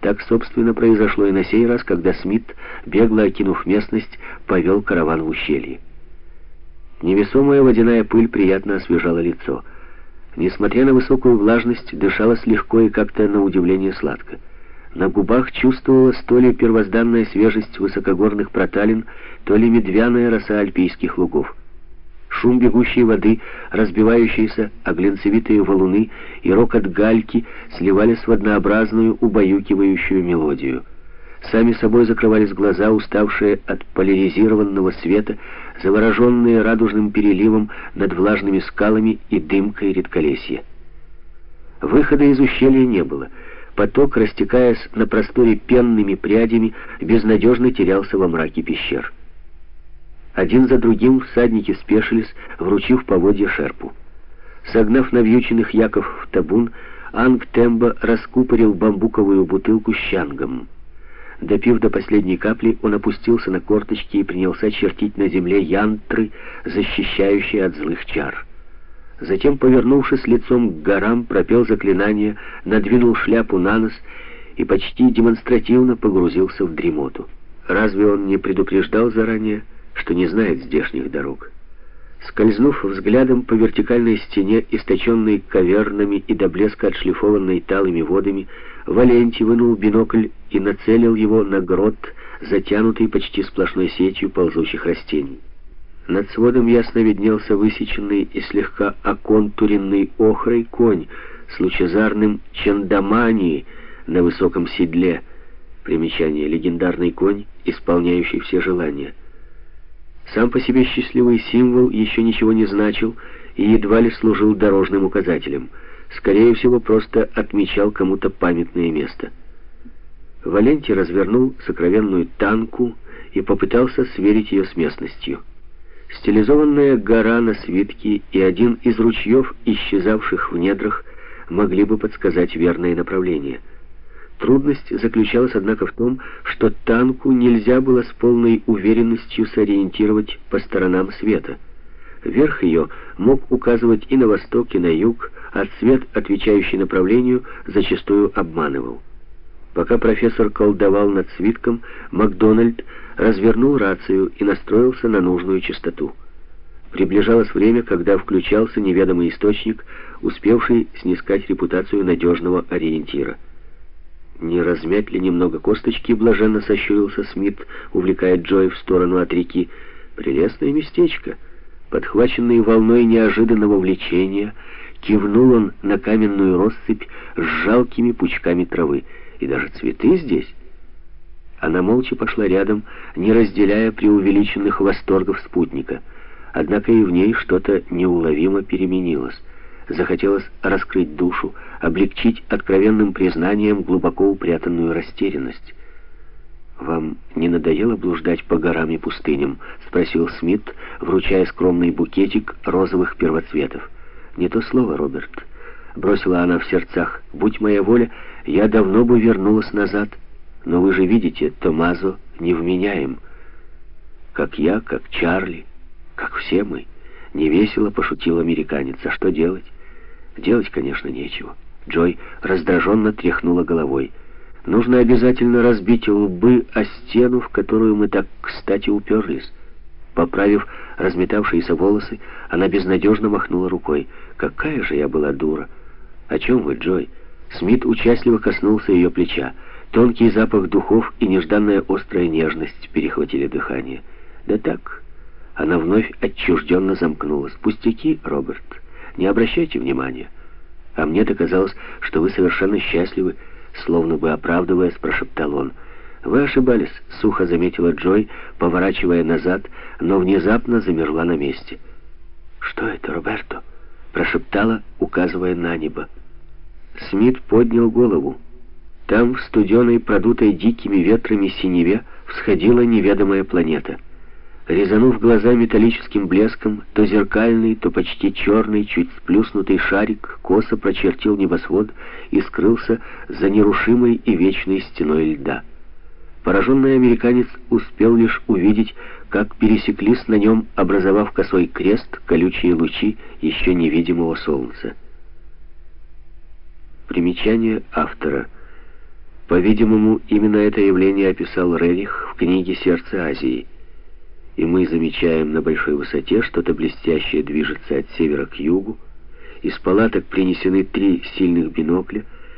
Так, собственно, произошло и на сей раз, когда Смит, бегло окинув местность, повел караван в ущелье. Невесомая водяная пыль приятно освежала лицо. Несмотря на высокую влажность, дышалось легко и как-то на удивление сладко. На губах чувствовалась то ли первозданная свежесть высокогорных проталин, то ли медвяная роса альпийских лугов. Шум бегущей воды, разбивающиеся о глинцевитые валуны и рокот гальки сливались в однообразную, убаюкивающую мелодию. Сами собой закрывались глаза, уставшие от поляризированного света, завороженные радужным переливом над влажными скалами и дымкой редколесья. Выхода из ущелья не было. Поток, растекаясь на просторе пенными прядями, безнадежно терялся во мраке пещер. Один за другим всадники спешились, вручив поводья шерпу. Согнав навьюченных яков в табун, Анг Тембо раскупорил бамбуковую бутылку щангом. Допив до последней капли, он опустился на корточки и принялся чертить на земле янтры, защищающие от злых чар. Затем, повернувшись лицом к горам, пропел заклинание, надвинул шляпу на нос и почти демонстративно погрузился в дремоту. Разве он не предупреждал заранее, что не знает здешних дорог? Скользнув взглядом по вертикальной стене, источенной кавернами и до блеска отшлифованной талыми водами, Валентий вынул бинокль и нацелил его на грот, затянутый почти сплошной сетью ползучих растений. Над сводом ясно виднелся высеченный и слегка оконтуренный охрой конь с лучезарным чандамани на высоком седле. Примечание «Легендарный конь, исполняющий все желания». Сам по себе счастливый символ еще ничего не значил и едва ли служил дорожным указателем. Скорее всего, просто отмечал кому-то памятное место. Валентий развернул сокровенную танку и попытался сверить ее с местностью. Стилизованная гора на свитке и один из ручьев, исчезавших в недрах, могли бы подсказать верное направление — Трудность заключалась, однако, в том, что танку нельзя было с полной уверенностью сориентировать по сторонам света. Верх ее мог указывать и на восток, и на юг, а цвет, отвечающий направлению, зачастую обманывал. Пока профессор колдовал над свитком, Макдональд развернул рацию и настроился на нужную частоту. Приближалось время, когда включался неведомый источник, успевший снискать репутацию надежного ориентира. Не размять ли немного косточки, блаженно сощурился Смит, увлекая Джой в сторону от реки. Прелестное местечко. Подхваченный волной неожиданного влечения, кивнул он на каменную россыпь с жалкими пучками травы. И даже цветы здесь. Она молча пошла рядом, не разделяя преувеличенных восторгов спутника. Однако и в ней что-то неуловимо переменилось захотелось раскрыть душу, облегчить откровенным признанием глубоко упрятанную растерянность. «Вам не надоело блуждать по горам и пустыням?» — спросил Смит, вручая скромный букетик розовых первоцветов. «Не то слово, Роберт», — бросила она в сердцах. «Будь моя воля, я давно бы вернулась назад. Но вы же видите, Томазо невменяем. Как я, как Чарли, как все мы». Невесело пошутил американец. «А что делать?» Делать, конечно, нечего. Джой раздраженно тряхнула головой. Нужно обязательно разбить лбы о стену, в которую мы так кстати уперлись. Поправив разметавшиеся волосы, она безнадежно махнула рукой. «Какая же я была дура!» «О чем вы, Джой?» Смит участливо коснулся ее плеча. Тонкий запах духов и нежданная острая нежность перехватили дыхание. «Да так...» Она вновь отчужденно замкнулась. «Пустяки, Роберт». Не обращайте внимания. А мне-то казалось, что вы совершенно счастливы, словно бы оправдываясь, прошептал он. «Вы ошибались», — сухо заметила Джой, поворачивая назад, но внезапно замерла на месте. «Что это, Роберто?» — прошептала, указывая на небо. Смит поднял голову. Там, в студеной, продутой дикими ветрами синеве, всходила неведомая планета — резанув глаза металлическим блеском, то зеркальный, то почти черный, чуть сплюснутый шарик косо прочертил небосвод и скрылся за нерушимой и вечной стеной льда. Пораженный американец успел лишь увидеть, как пересеклись на нем, образовав косой крест, колючие лучи еще невидимого солнца. Примечание автора. По-видимому, именно это явление описал Рерих в книге «Сердце Азии». И мы замечаем на большой высоте что-то блестящее движется от севера к югу. Из палаток принесены три сильных бинокля —